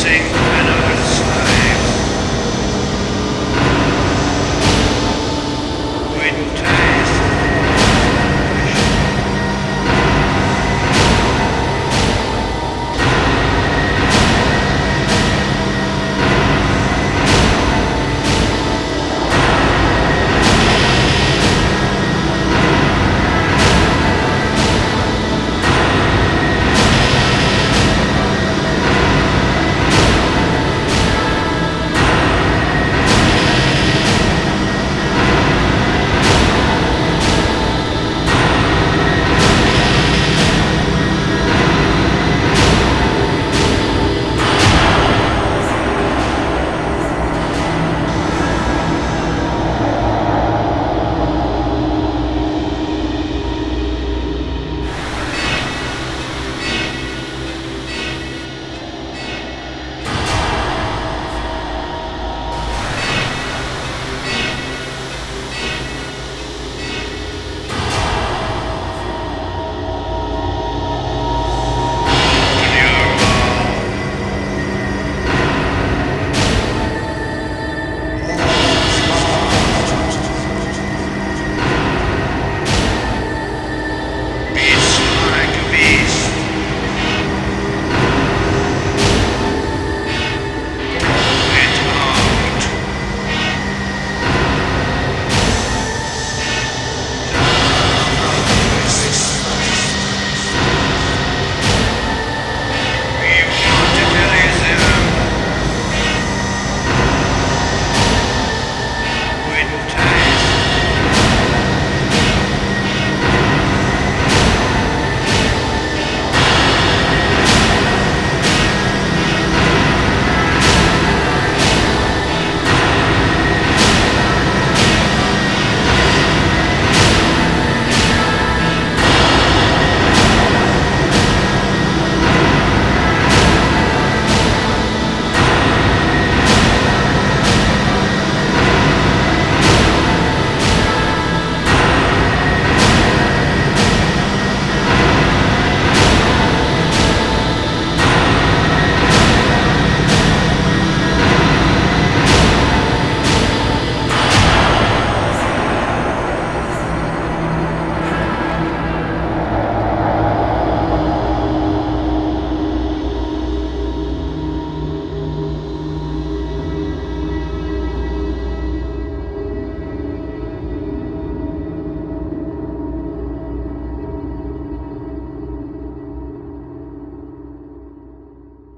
sing.